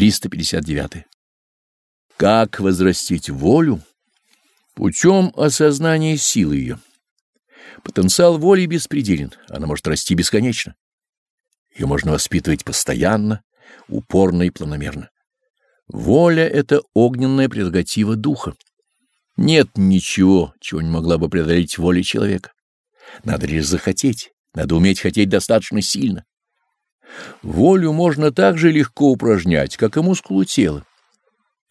359. Как возрастить волю? Путем осознания силы ее. Потенциал воли беспределен, она может расти бесконечно. Ее можно воспитывать постоянно, упорно и планомерно. Воля — это огненная прерогатива духа. Нет ничего, чего не могла бы преодолеть воля человека. Надо лишь захотеть, надо уметь хотеть достаточно сильно. Волю можно так же легко упражнять, как и мускулу тела.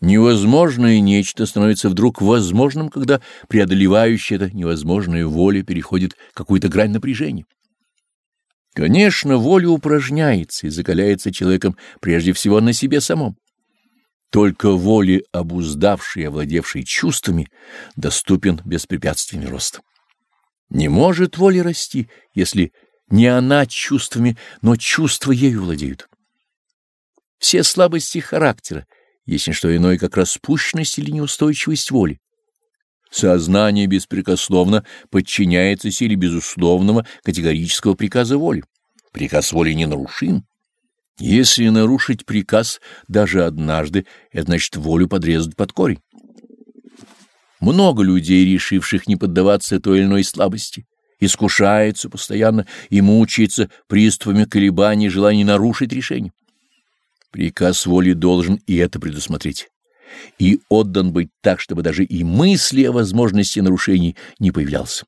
Невозможное нечто становится вдруг возможным, когда преодолевающая это невозможная воля переходит какую-то грань напряжения. Конечно, воля упражняется и закаляется человеком прежде всего на себе самом. Только воле, обуздавшей и овладевшей чувствами, доступен беспрепятственный рост. Не может воля расти, если не она чувствами, но чувства ею владеют. Все слабости характера, не что иное, как распущенность или неустойчивость воли. Сознание беспрекословно подчиняется силе безусловного категорического приказа воли. Приказ воли ненарушим. Если нарушить приказ даже однажды, это значит волю подрезать под корень. Много людей, решивших не поддаваться той или иной слабости, искушается постоянно и мучается приступами колебаний, желаний нарушить решение. Приказ воли должен и это предусмотреть. И отдан быть так, чтобы даже и мысли о возможности нарушений не появлялся.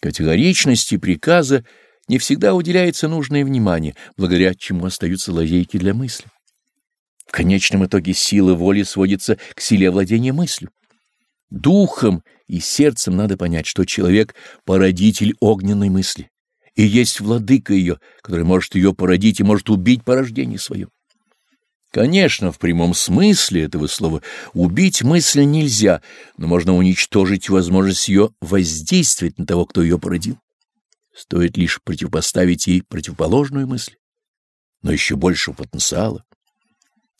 Категоричности приказа не всегда уделяется нужное внимание, благодаря чему остаются лазейки для мысли. В конечном итоге сила воли сводится к силе овладения мыслью. Духом и сердцем надо понять, что человек — породитель огненной мысли, и есть владыка ее, который может ее породить и может убить порождение свое. Конечно, в прямом смысле этого слова убить мысль нельзя, но можно уничтожить возможность ее воздействовать на того, кто ее породил. Стоит лишь противопоставить ей противоположную мысль, но еще большего потенциала.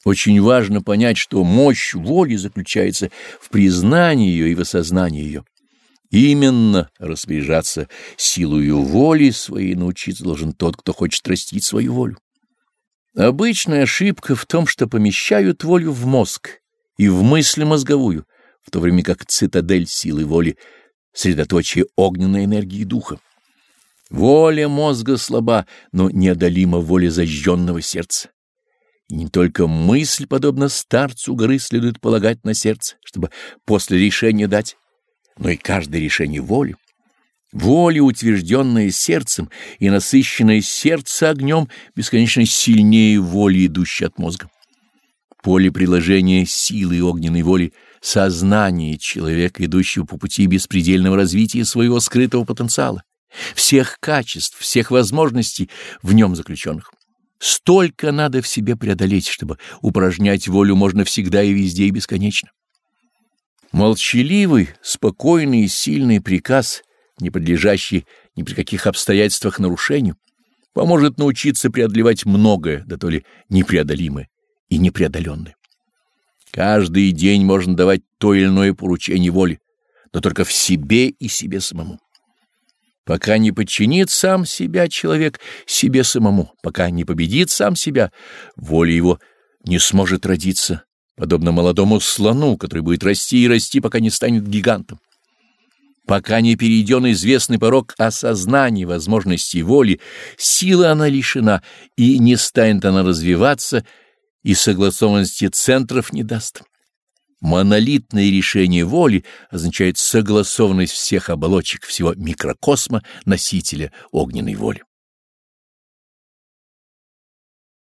Очень важно понять, что мощь воли заключается в признании ее и в осознании ее. Именно распоряжаться силою воли своей научиться должен тот, кто хочет растить свою волю. Обычная ошибка в том, что помещают волю в мозг и в мысль мозговую, в то время как цитадель силы воли — средоточие огненной энергии духа. Воля мозга слаба, но неодолима воля зажженного сердца. И не только мысль, подобно старцу горы, следует полагать на сердце, чтобы после решения дать, но и каждое решение воли. Воля, утвержденная сердцем и насыщенное сердце огнем, бесконечно сильнее воли, идущей от мозга. Поле приложения силы огненной воли — сознание человека, идущего по пути беспредельного развития своего скрытого потенциала, всех качеств, всех возможностей в нем заключенных. Столько надо в себе преодолеть, чтобы упражнять волю можно всегда и везде и бесконечно. Молчаливый, спокойный и сильный приказ не подлежащий ни при каких обстоятельствах нарушению, поможет научиться преодолевать многое, да то ли непреодолимое и непреодоленное. Каждый день можно давать то или иное поручение воли, но только в себе и себе самому. Пока не подчинит сам себя человек себе самому, пока не победит сам себя, воля его не сможет родиться, подобно молодому слону, который будет расти и расти, пока не станет гигантом. Пока не перейден известный порог осознания возможностей воли, силы она лишена, и не станет она развиваться, и согласованности центров не даст. Монолитное решение воли означает согласованность всех оболочек всего микрокосма носителя огненной воли.